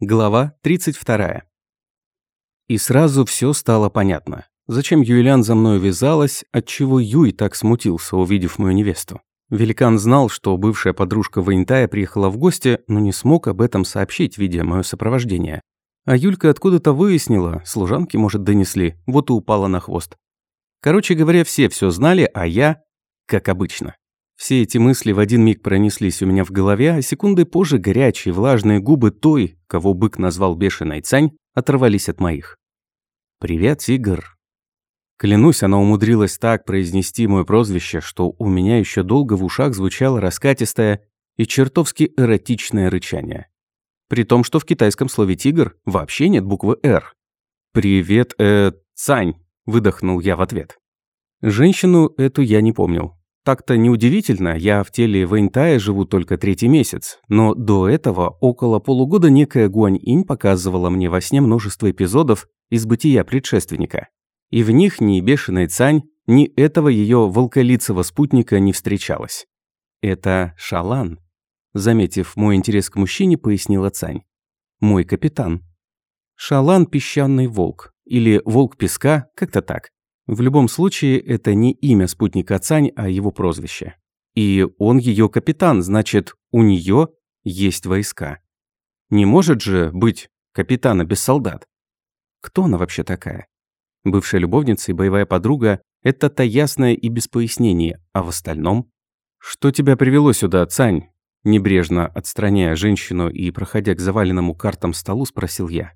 Глава 32. И сразу все стало понятно. Зачем Юлиан за мной вязалась, отчего Юй так смутился, увидев мою невесту. Великан знал, что бывшая подружка Ваентая приехала в гости, но не смог об этом сообщить, видя мое сопровождение. А Юлька откуда-то выяснила, служанки, может, донесли, вот и упала на хвост. Короче говоря, все все знали, а я, как обычно. Все эти мысли в один миг пронеслись у меня в голове, а секунды позже горячие, влажные губы той, кого бык назвал бешеной Цань, оторвались от моих. «Привет, Игорь». Клянусь, она умудрилась так произнести мое прозвище, что у меня еще долго в ушах звучало раскатистое и чертовски эротичное рычание. При том, что в китайском слове «тигр» вообще нет буквы «р». «Привет, э, Цань», – выдохнул я в ответ. Женщину эту я не помнил. Так-то неудивительно, я в теле Вэньтая живу только третий месяц, но до этого около полугода некая Гуань-инь показывала мне во сне множество эпизодов из бытия предшественника. И в них ни бешеной Цань, ни этого ее волколицего спутника не встречалось. Это Шалан. Заметив мой интерес к мужчине, пояснила Цань. Мой капитан. Шалан – песчаный волк. Или волк песка, как-то так. В любом случае, это не имя спутника Цань, а его прозвище. И он ее капитан, значит, у нее есть войска. Не может же быть капитана без солдат. Кто она вообще такая? Бывшая любовница и боевая подруга – это-то ясное и без пояснений, а в остальном? Что тебя привело сюда, Цань? Небрежно отстраняя женщину и проходя к заваленному картам столу, спросил я.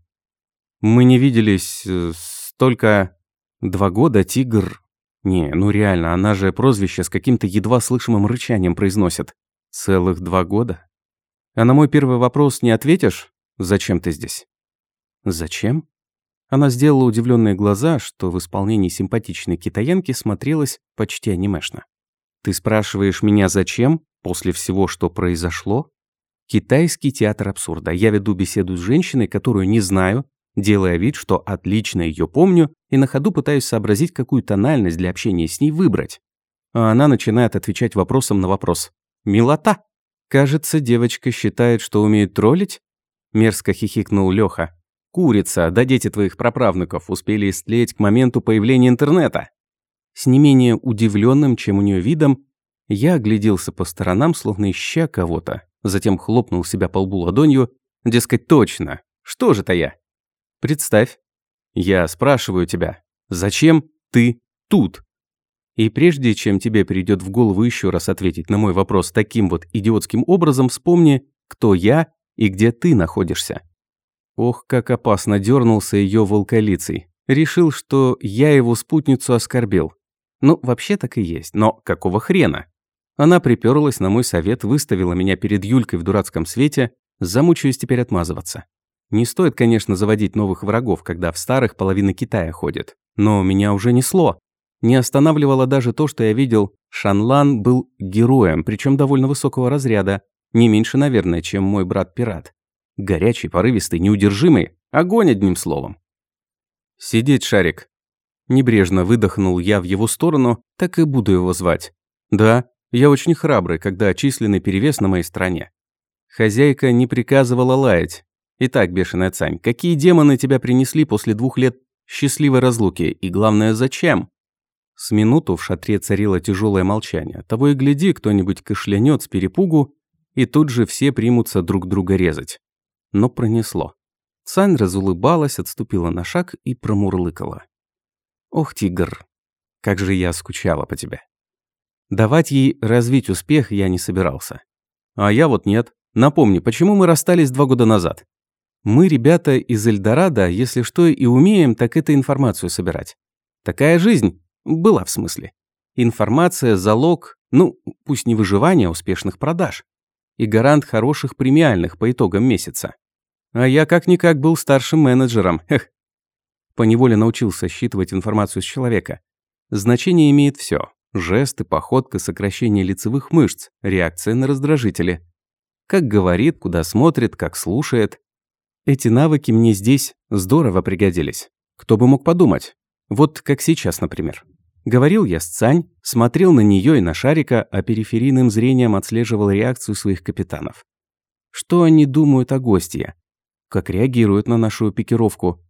Мы не виделись э, столько... Два года тигр... Не, ну реально, она же прозвище с каким-то едва слышимым рычанием произносит. Целых два года? А на мой первый вопрос не ответишь? Зачем ты здесь? Зачем? Она сделала удивленные глаза, что в исполнении симпатичной китаянки смотрелось почти анимешно. Ты спрашиваешь меня зачем, после всего, что произошло? Китайский театр абсурда. Я веду беседу с женщиной, которую не знаю, делая вид, что отлично ее помню, и на ходу пытаюсь сообразить, какую тональность для общения с ней выбрать. А она начинает отвечать вопросом на вопрос. «Милота!» «Кажется, девочка считает, что умеет троллить?» Мерзко хихикнул Леха. «Курица, да дети твоих праправнуков успели истлеть к моменту появления интернета!» С не менее удивленным, чем у нее видом, я огляделся по сторонам, словно ища кого-то, затем хлопнул себя по лбу ладонью, дескать, точно, что же-то я? Представь, я спрашиваю тебя, зачем ты тут? И прежде чем тебе придет в голову еще раз ответить на мой вопрос таким вот идиотским образом, вспомни, кто я и где ты находишься. Ох, как опасно дернулся ее волколицей. Решил, что я его спутницу оскорбил. Ну, вообще так и есть, но какого хрена? Она приперлась на мой совет, выставила меня перед Юлькой в дурацком свете, замучаюсь теперь отмазываться. Не стоит, конечно, заводить новых врагов, когда в старых половина Китая ходит. Но меня уже несло. Не останавливало даже то, что я видел, Шанлан был героем, причем довольно высокого разряда. Не меньше, наверное, чем мой брат-пират. Горячий, порывистый, неудержимый. Огонь, одним словом. «Сидеть, Шарик!» Небрежно выдохнул я в его сторону, так и буду его звать. Да, я очень храбрый, когда численный перевес на моей стороне. Хозяйка не приказывала лаять, Итак, бешеная Цань, какие демоны тебя принесли после двух лет счастливой разлуки? И главное, зачем? С минуту в шатре царило тяжелое молчание. Того и гляди, кто-нибудь кашлянет с перепугу, и тут же все примутся друг друга резать. Но пронесло. Цань разулыбалась, отступила на шаг и промурлыкала. «Ох, тигр, как же я скучала по тебе». Давать ей развить успех я не собирался. А я вот нет. Напомни, почему мы расстались два года назад? Мы, ребята из Эльдорадо, если что и умеем, так это информацию собирать. Такая жизнь была в смысле. Информация – залог, ну, пусть не выживания, а успешных продаж. И гарант хороших премиальных по итогам месяца. А я как-никак был старшим менеджером, эх. Поневоле научился считывать информацию с человека. Значение имеет все: Жесты, походка, сокращение лицевых мышц, реакция на раздражители. Как говорит, куда смотрит, как слушает. Эти навыки мне здесь здорово пригодились. Кто бы мог подумать? Вот как сейчас, например. Говорил я с Цань, смотрел на нее и на Шарика, а периферийным зрением отслеживал реакцию своих капитанов. Что они думают о гостье? как реагируют на нашу пикировку.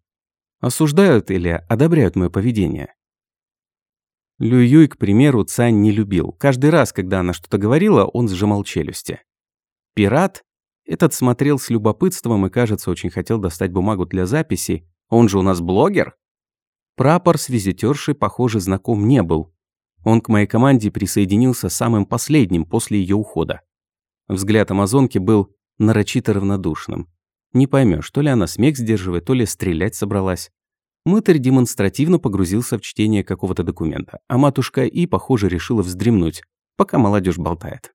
Осуждают или одобряют мое поведение. Лю Юй, к примеру, Цань не любил. Каждый раз, когда она что-то говорила, он сжимал челюсти. Пират этот смотрел с любопытством и, кажется, очень хотел достать бумагу для записи. Он же у нас блогер. Прапор с визитершей, похоже, знаком не был. Он к моей команде присоединился самым последним после ее ухода. Взгляд амазонки был нарочито равнодушным. Не поймешь, то ли она смех сдерживает, то ли стрелять собралась. Мытарь демонстративно погрузился в чтение какого-то документа, а матушка И, похоже, решила вздремнуть, пока молодежь болтает.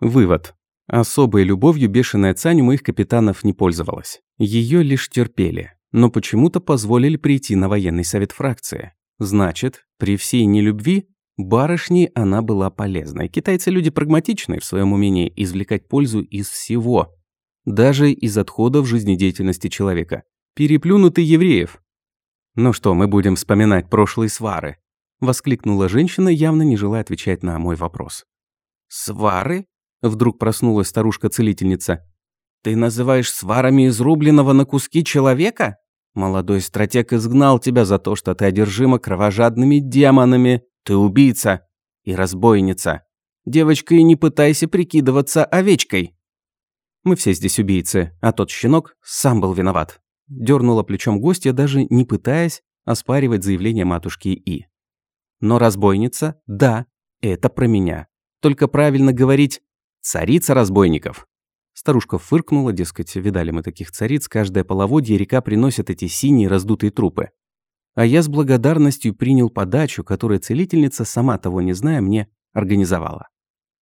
Вывод. Особой любовью бешеная Цань у моих капитанов не пользовалась. Ее лишь терпели, но почему-то позволили прийти на военный совет фракции. Значит, при всей нелюбви барышне она была полезной. Китайцы люди прагматичные в своем умении извлекать пользу из всего, даже из отходов жизнедеятельности человека. Переплюнутый евреев. «Ну что, мы будем вспоминать прошлые свары?» Воскликнула женщина, явно не желая отвечать на мой вопрос. «Свары?» Вдруг проснулась старушка-целительница. «Ты называешь сварами изрубленного на куски человека? Молодой стратег изгнал тебя за то, что ты одержима кровожадными демонами. Ты убийца и разбойница. Девочка, и не пытайся прикидываться овечкой». «Мы все здесь убийцы, а тот щенок сам был виноват». Дёрнула плечом гостья, даже не пытаясь оспаривать заявление матушки И. «Но разбойница, да, это про меня. Только правильно говорить Царица разбойников. Старушка фыркнула, дескать, видали мы таких цариц, каждое половодье река приносит эти синие раздутые трупы. А я с благодарностью принял подачу, которую целительница, сама того не зная, мне организовала.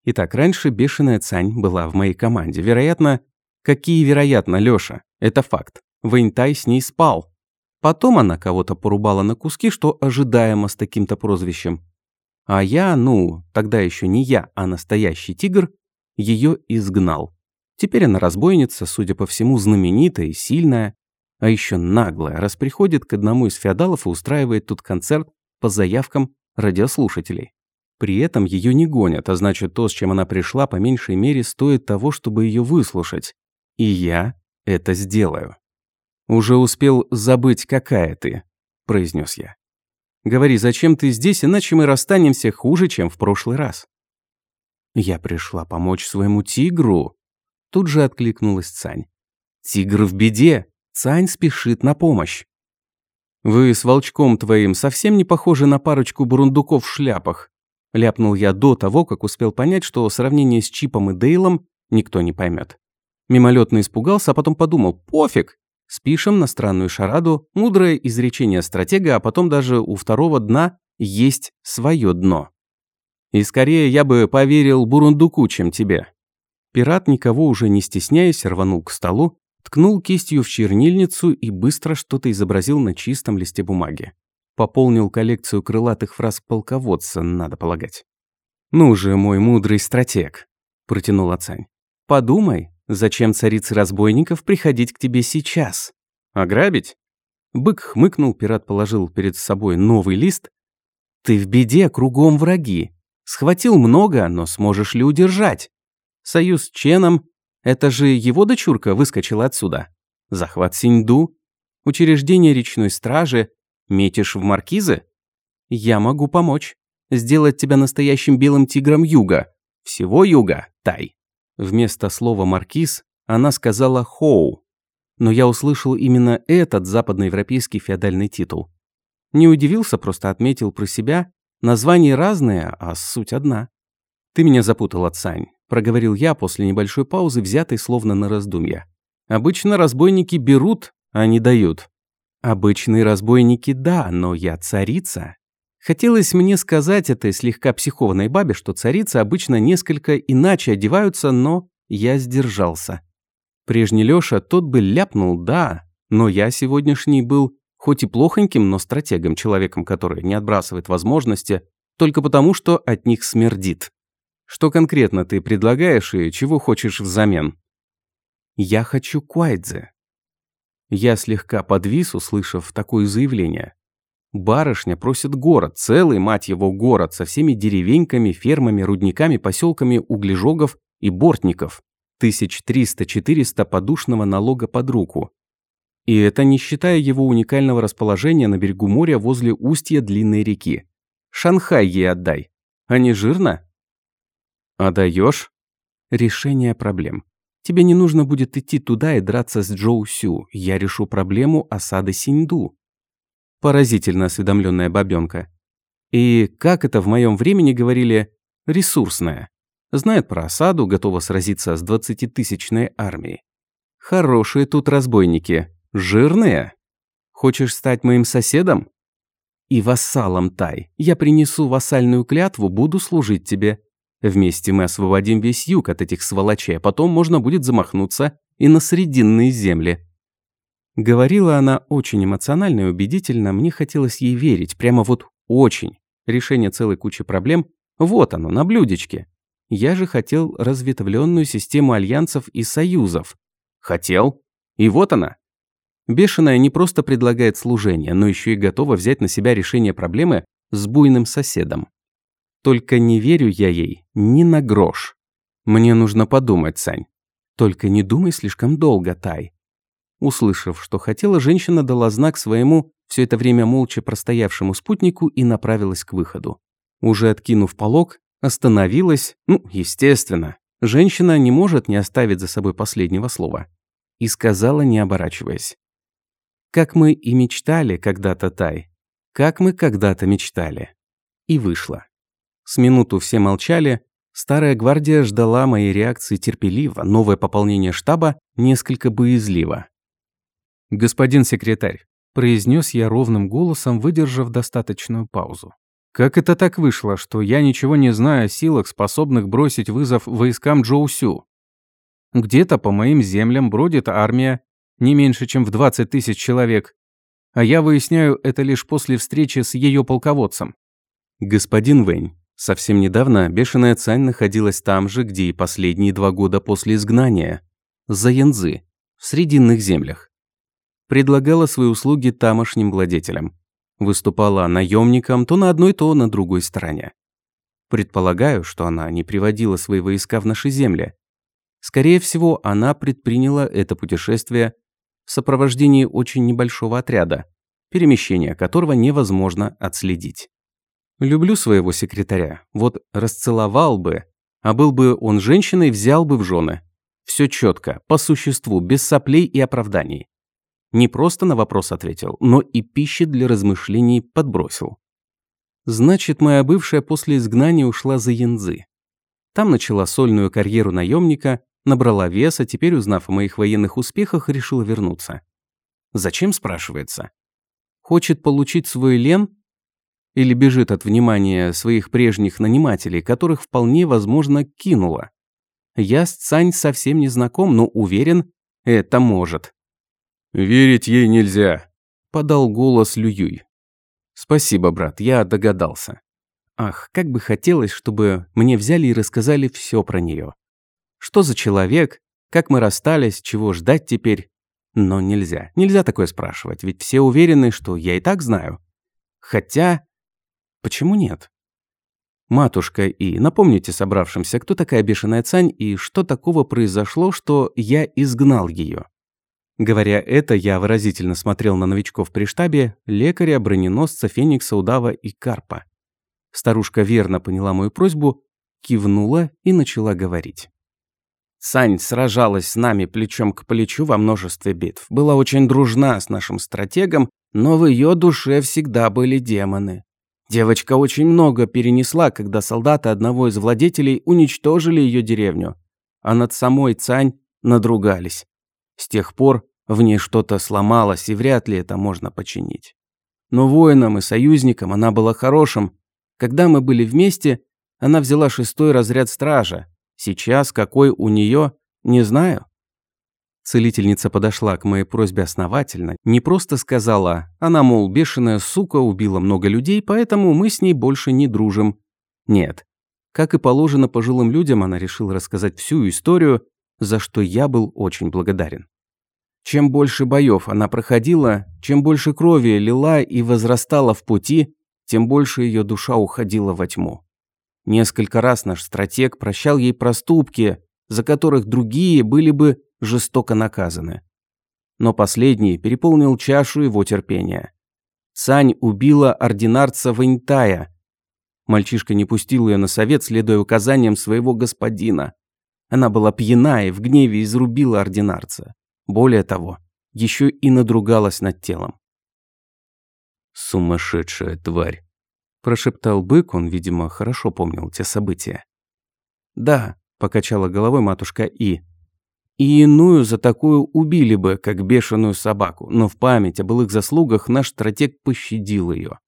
Итак, раньше бешеная Цань была в моей команде. Вероятно, какие вероятно, Лёша? Это факт. Вэньтай с ней спал. Потом она кого-то порубала на куски, что ожидаемо с таким-то прозвищем. А я, ну, тогда еще не я, а настоящий тигр, ее изгнал. Теперь она разбойница, судя по всему, знаменитая и сильная, а еще наглая, раз приходит к одному из феодалов и устраивает тут концерт по заявкам радиослушателей. При этом ее не гонят, а значит, то, с чем она пришла, по меньшей мере, стоит того, чтобы ее выслушать. И я это сделаю. «Уже успел забыть, какая ты», – произнес я. «Говори, зачем ты здесь, иначе мы расстанемся хуже, чем в прошлый раз». «Я пришла помочь своему тигру», – тут же откликнулась Цань. «Тигр в беде, Цань спешит на помощь». «Вы с волчком твоим совсем не похожи на парочку бурундуков в шляпах», – ляпнул я до того, как успел понять, что сравнение с Чипом и Дейлом никто не поймет. Мимолетно испугался, а потом подумал, пофиг, спишем на странную шараду, мудрое изречение стратега, а потом даже у второго дна есть свое дно. И скорее я бы поверил Бурундуку, чем тебе». Пират, никого уже не стесняясь, рванул к столу, ткнул кистью в чернильницу и быстро что-то изобразил на чистом листе бумаги. Пополнил коллекцию крылатых фраз полководца, надо полагать. «Ну же, мой мудрый стратег», – протянул Ацань. «Подумай, зачем царице разбойников приходить к тебе сейчас? Ограбить?» Бык хмыкнул, пират положил перед собой новый лист. «Ты в беде, кругом враги. Схватил много, но сможешь ли удержать? Союз с Ченом – это же его дочурка выскочила отсюда. Захват Синьду, учреждение речной стражи, метишь в маркизы? Я могу помочь. Сделать тебя настоящим белым тигром юга. Всего юга, Тай. Вместо слова «маркиз» она сказала «хоу». Но я услышал именно этот западноевропейский феодальный титул. Не удивился, просто отметил про себя, Названия разные, а суть одна. «Ты меня запутал, Цань», – проговорил я после небольшой паузы, взятой словно на раздумья. «Обычно разбойники берут, а не дают». «Обычные разбойники – да, но я царица». Хотелось мне сказать этой слегка психованной бабе, что царицы обычно несколько иначе одеваются, но я сдержался. Прежний Лёша тот бы ляпнул «да», но я сегодняшний был Хоть и плохоньким, но стратегом, человеком, который не отбрасывает возможности, только потому, что от них смердит. Что конкретно ты предлагаешь и чего хочешь взамен? Я хочу Куайдзе. Я слегка подвис, услышав такое заявление. Барышня просит город, целый, мать его, город, со всеми деревеньками, фермами, рудниками, поселками углежогов и бортников. 1300-400 подушного налога под руку. И это не считая его уникального расположения на берегу моря возле устья длинной реки. Шанхай ей отдай. А не жирно? Отдаешь? Решение проблем. Тебе не нужно будет идти туда и драться с Джоу Сю. Я решу проблему осады Синьду. Поразительно осведомленная бабёнка. И, как это в моем времени говорили, ресурсная. Знает про осаду, готова сразиться с двадцатитысячной армией. Хорошие тут разбойники. Жирные. Хочешь стать моим соседом? И вассалом Тай. Я принесу вассальную клятву, буду служить тебе. Вместе мы освободим весь юг от этих сволочей, а потом можно будет замахнуться и на срединные земли. Говорила она очень эмоционально и убедительно, мне хотелось ей верить, прямо вот очень. Решение целой кучи проблем, вот оно, на блюдечке. Я же хотел разветвленную систему альянсов и союзов. Хотел. И вот она. Бешеная не просто предлагает служение, но еще и готова взять на себя решение проблемы с буйным соседом. Только не верю я ей ни на грош. Мне нужно подумать, Сань. Только не думай слишком долго, Тай. Услышав, что хотела, женщина дала знак своему, все это время молча простоявшему спутнику и направилась к выходу. Уже откинув полог, остановилась, ну, естественно. Женщина не может не оставить за собой последнего слова. И сказала, не оборачиваясь. «Как мы и мечтали когда-то, Тай. Как мы когда-то мечтали». И вышла. С минуту все молчали, старая гвардия ждала моей реакции терпеливо, новое пополнение штаба несколько боязливо. «Господин секретарь», – произнес я ровным голосом, выдержав достаточную паузу. «Как это так вышло, что я ничего не знаю о силах, способных бросить вызов войскам Джоусю? Где-то по моим землям бродит армия, не меньше, чем в 20 тысяч человек, а я выясняю это лишь после встречи с ее полководцем». «Господин Вэнь, совсем недавно бешеная Цань находилась там же, где и последние два года после изгнания, за Янзы, в Срединных землях предлагала свои услуги тамошним владетелям. Выступала наемником то на одной, то на другой стороне. Предполагаю, что она не приводила свои войска в наши земли. Скорее всего, она предприняла это путешествие в сопровождении очень небольшого отряда, перемещение которого невозможно отследить. Люблю своего секретаря, вот расцеловал бы, а был бы он женщиной, взял бы в жены. Все четко, по существу, без соплей и оправданий. Не просто на вопрос ответил, но и пищи для размышлений подбросил. Значит, моя бывшая после изгнания ушла за Янзы. Там начала сольную карьеру наемника, набрала веса, теперь, узнав о моих военных успехах, решила вернуться. Зачем, спрашивается? Хочет получить свой лен? Или бежит от внимания своих прежних нанимателей, которых вполне возможно кинула? Я с Цань совсем не знаком, но уверен, это может. «Верить ей нельзя», – подал голос Лююй. «Спасибо, брат, я догадался. Ах, как бы хотелось, чтобы мне взяли и рассказали все про нее. Что за человек, как мы расстались, чего ждать теперь. Но нельзя, нельзя такое спрашивать, ведь все уверены, что я и так знаю. Хотя, почему нет? Матушка И, напомните собравшимся, кто такая бешеная Цань и что такого произошло, что я изгнал ее. Говоря это, я выразительно смотрел на новичков при штабе, лекаря, броненосца, феникса, удава и карпа. Старушка верно поняла мою просьбу, кивнула и начала говорить. Сань сражалась с нами плечом к плечу во множестве битв. Была очень дружна с нашим стратегом, но в ее душе всегда были демоны. Девочка очень много перенесла, когда солдаты одного из владетелей уничтожили ее деревню, а над самой Цань надругались. С тех пор в ней что-то сломалось, и вряд ли это можно починить. Но воинам и союзникам она была хорошим. Когда мы были вместе, она взяла шестой разряд стража. Сейчас какой у нее, не знаю. Целительница подошла к моей просьбе основательно, не просто сказала, она, мол, бешеная сука убила много людей, поэтому мы с ней больше не дружим. Нет. Как и положено пожилым людям, она решила рассказать всю историю, за что я был очень благодарен. Чем больше боев она проходила, чем больше крови лила и возрастала в пути, тем больше ее душа уходила во тьму. Несколько раз наш стратег прощал ей проступки, за которых другие были бы жестоко наказаны. но последний переполнил чашу его терпения. Сань убила ординарца Ваньтая. Мальчишка не пустил ее на совет, следуя указаниям своего господина. Она была пьяна и в гневе изрубила ординарца. Более того, еще и надругалась над телом. «Сумасшедшая тварь!» – прошептал бык, он, видимо, хорошо помнил те события. «Да», – покачала головой матушка И. «И иную за такую убили бы, как бешеную собаку, но в память о былых заслугах наш стратег пощадил ее.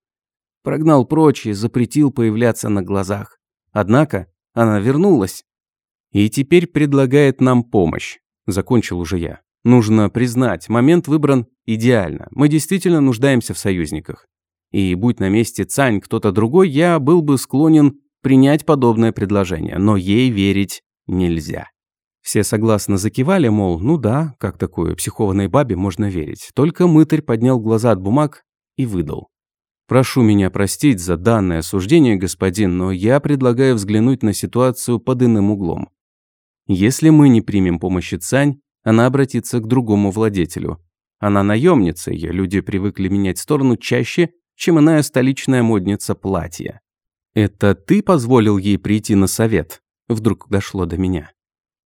Прогнал прочь и запретил появляться на глазах. Однако она вернулась. И теперь предлагает нам помощь. Закончил уже я. Нужно признать, момент выбран идеально. Мы действительно нуждаемся в союзниках. И будь на месте Цань кто-то другой, я был бы склонен принять подобное предложение, но ей верить нельзя. Все согласно закивали, мол, ну да, как такой психованной бабе можно верить. Только мытарь поднял глаза от бумаг и выдал. Прошу меня простить за данное осуждение, господин, но я предлагаю взглянуть на ситуацию под иным углом. Если мы не примем помощи Цань, она обратится к другому владетелю. Она наемница, ее люди привыкли менять сторону чаще, чем иная столичная модница платья. «Это ты позволил ей прийти на совет?» Вдруг дошло до меня.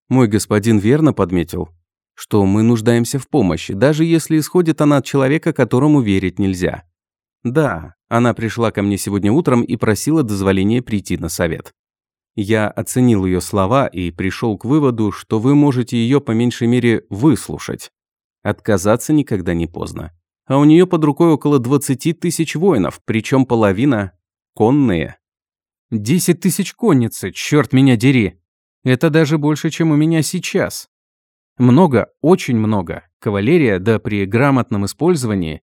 Мой господин верно подметил, что мы нуждаемся в помощи, даже если исходит она от человека, которому верить нельзя. Да, она пришла ко мне сегодня утром и просила дозволения прийти на совет. Я оценил ее слова и пришел к выводу, что вы можете ее по меньшей мере выслушать. Отказаться никогда не поздно. А у нее под рукой около 20 тысяч воинов, причем половина конные. Десять тысяч конницы, черт меня дери. Это даже больше, чем у меня сейчас. Много, очень много. Кавалерия, да при грамотном использовании.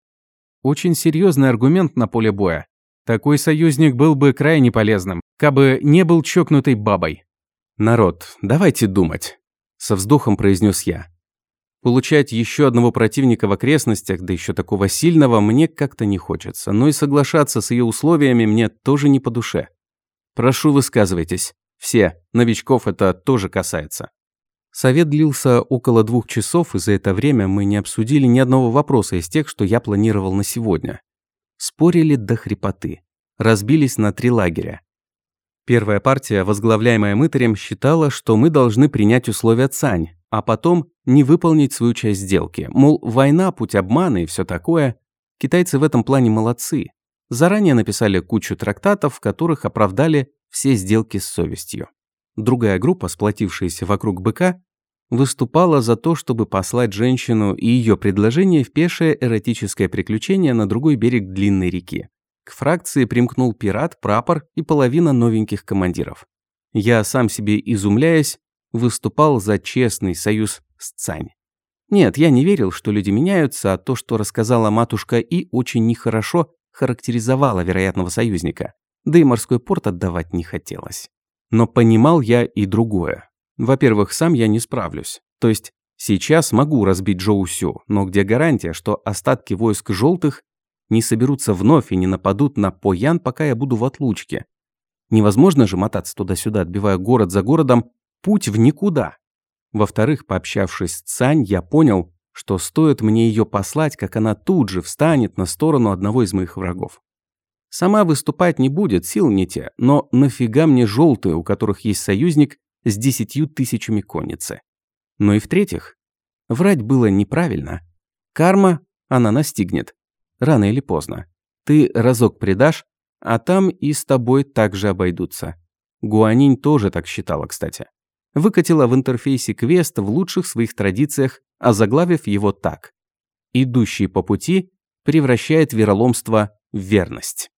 Очень серьезный аргумент на поле боя. Такой союзник был бы крайне полезным, кабы не был чокнутой бабой. «Народ, давайте думать», – со вздохом произнес я. Получать еще одного противника в окрестностях, да еще такого сильного, мне как-то не хочется, но и соглашаться с ее условиями мне тоже не по душе. Прошу, высказывайтесь. Все. Новичков это тоже касается. Совет длился около двух часов, и за это время мы не обсудили ни одного вопроса из тех, что я планировал на сегодня. Спорили до хрипоты. Разбились на три лагеря. Первая партия, возглавляемая мытарем, считала, что мы должны принять условия Цань, а потом не выполнить свою часть сделки. Мол, война, путь обмана и все такое. Китайцы в этом плане молодцы. Заранее написали кучу трактатов, в которых оправдали все сделки с совестью. Другая группа, сплотившаяся вокруг быка, выступала за то, чтобы послать женщину и ее предложение в пешее эротическое приключение на другой берег длинной реки. К фракции примкнул пират, прапор и половина новеньких командиров. Я, сам себе изумляясь, выступал за честный союз с Цань. Нет, я не верил, что люди меняются, а то, что рассказала матушка И, очень нехорошо характеризовала вероятного союзника, да и морской порт отдавать не хотелось. Но понимал я и другое. Во-первых, сам я не справлюсь. То есть сейчас могу разбить Джоу Сю, но где гарантия, что остатки войск желтых не соберутся вновь и не нападут на Поян, пока я буду в отлучке? Невозможно же мотаться туда-сюда, отбивая город за городом, путь в никуда. Во-вторых, пообщавшись с Цань, я понял, что стоит мне ее послать, как она тут же встанет на сторону одного из моих врагов. Сама выступать не будет, сил не те, но нафига мне желтые, у которых есть союзник с десятью тысячами конницы? Ну и в-третьих, врать было неправильно. Карма, она настигнет. Рано или поздно. Ты разок предашь, а там и с тобой также обойдутся. Гуанинь тоже так считала, кстати. Выкатила в интерфейсе квест в лучших своих традициях озаглавив его так. «Идущий по пути превращает вероломство в верность».